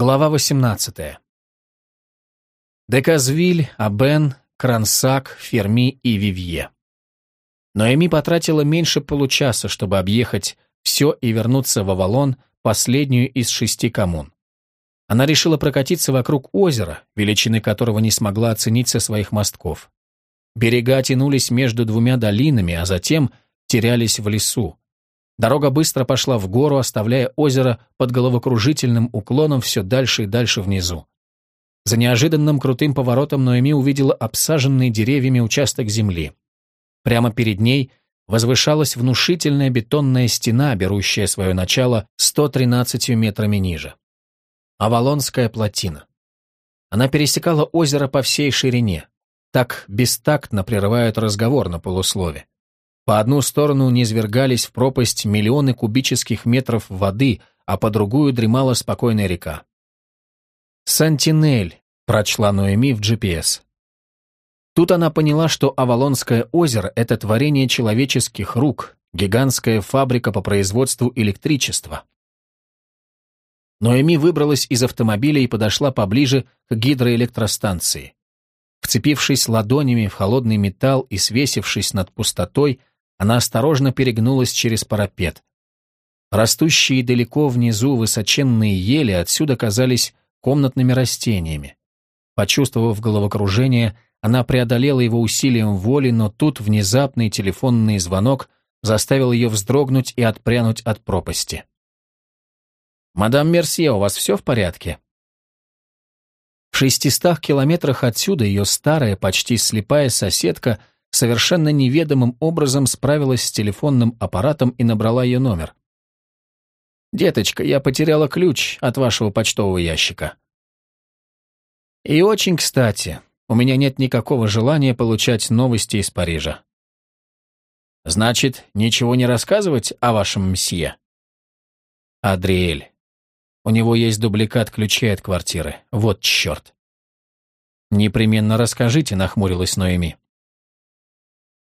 Глава 18. Деказвиль, Абен, Крансак, Ферми и Вивье. Но Эми потратила меньше получаса, чтобы объехать все и вернуться в Авалон, последнюю из шести коммун. Она решила прокатиться вокруг озера, величины которого не смогла оценить со своих мостков. Берега тянулись между двумя долинами, а затем терялись в лесу. Дорога быстро пошла в гору, оставляя озеро под головокружительным уклоном все дальше и дальше внизу. За неожиданным крутым поворотом Ноэми увидела обсаженный деревьями участок земли. Прямо перед ней возвышалась внушительная бетонная стена, берущая свое начало 113 метрами ниже. Авалонская плотина. Она пересекала озеро по всей ширине. Так бестактно прерывают разговор на полуслове. По одну сторону низвергались в пропасть миллионы кубических метров воды, а по другую дремала спокойная река. «Сантинель», — прочла Ноэми в GPS. Тут она поняла, что Авалонское озеро — это творение человеческих рук, гигантская фабрика по производству электричества. Ноэми выбралась из автомобиля и подошла поближе к гидроэлектростанции. Вцепившись ладонями в холодный металл и свесившись над пустотой, она осторожно перегнулась через парапет. Растущие далеко внизу высоченные ели отсюда казались комнатными растениями. Почувствовав головокружение, она преодолела его усилием воли, но тут внезапный телефонный звонок заставил ее вздрогнуть и отпрянуть от пропасти. «Мадам Мерсье, у вас все в порядке?» В шестистах километрах отсюда ее старая, почти слепая соседка – совершенно неведомым образом справилась с телефонным аппаратом и набрала ее номер. «Деточка, я потеряла ключ от вашего почтового ящика». «И очень кстати, у меня нет никакого желания получать новости из Парижа». «Значит, ничего не рассказывать о вашем мсье?» «Адриэль. У него есть дубликат ключей от квартиры. Вот черт». «Непременно расскажите», — нахмурилась Ноэми.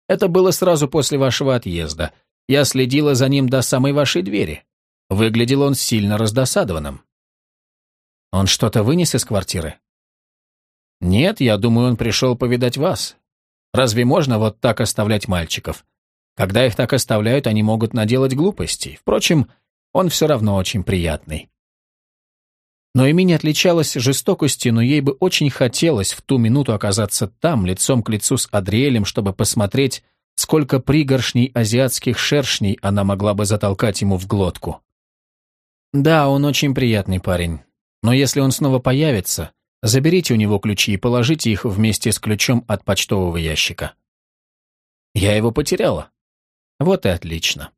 Это было сразу после вашего отъезда. Я следила за ним до самой вашей двери. Выглядел он сильно раздосадованным. Он что-то вынес из квартиры? Нет, я думаю, он пришел повидать вас. Разве можно вот так оставлять мальчиков? Когда их так оставляют, они могут наделать глупостей. Впрочем, он все равно очень приятный. Но Эми не отличалась жестокостью, но ей бы очень хотелось в ту минуту оказаться там, лицом к лицу с Адриэлем, чтобы посмотреть, сколько пригоршней азиатских шершней она могла бы затолкать ему в глотку. Да, он очень приятный парень. Но если он снова появится, заберите у него ключи и положите их вместе с ключом от почтового ящика. Я его потеряла. Вот и отлично.